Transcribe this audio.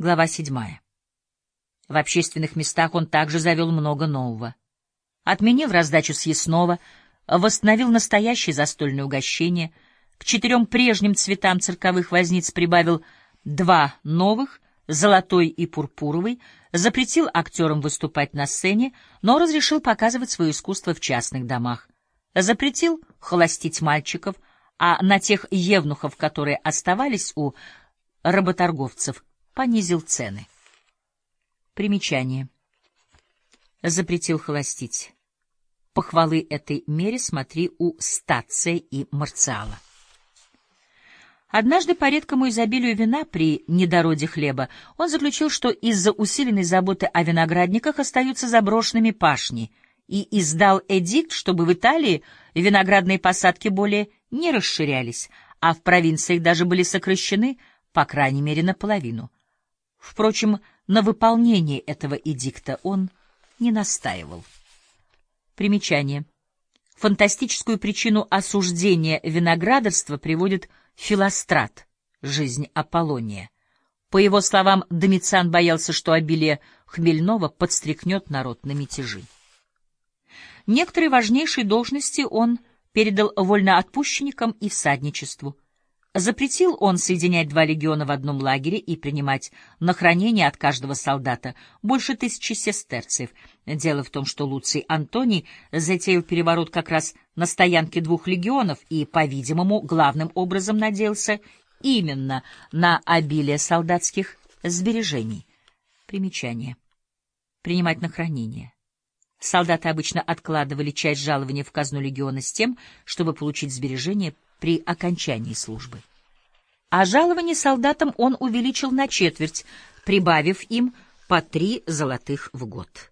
Глава седьмая. В общественных местах он также завел много нового. Отменил раздачу съестного, восстановил настоящее застольное угощение, к четырем прежним цветам цирковых возниц прибавил два новых, золотой и пурпуровый, запретил актерам выступать на сцене, но разрешил показывать свое искусство в частных домах. Запретил холостить мальчиков, а на тех евнухов, которые оставались у работорговцев, понизил цены. Примечание. Запретил холостить. Похвалы этой мере смотри у Стация и Марциала. Однажды по редкому изобилию вина при недороде хлеба он заключил, что из-за усиленной заботы о виноградниках остаются заброшенными пашни, и издал эдикт, чтобы в Италии виноградные посадки более не расширялись, а в провинциях даже были сокращены, по крайней мере, наполовину. Впрочем, на выполнении этого эдикта он не настаивал. Примечание. Фантастическую причину осуждения виноградарства приводит Филострат, жизнь Аполлония. По его словам, Домициан боялся, что обилие хмельного подстрекнет народ на мятежи. Некоторые важнейшие должности он передал вольноотпущенникам и всадничеству. Запретил он соединять два легиона в одном лагере и принимать на хранение от каждого солдата больше тысячи сестерцев. Дело в том, что Луций Антоний затеял переворот как раз на стоянке двух легионов и, по-видимому, главным образом надеялся именно на обилие солдатских сбережений. Примечание. Принимать на хранение. Солдаты обычно откладывали часть жалования в казну легиона с тем, чтобы получить сбережения при окончании службы. А жалование солдатам он увеличил на четверть, прибавив им по три золотых в год.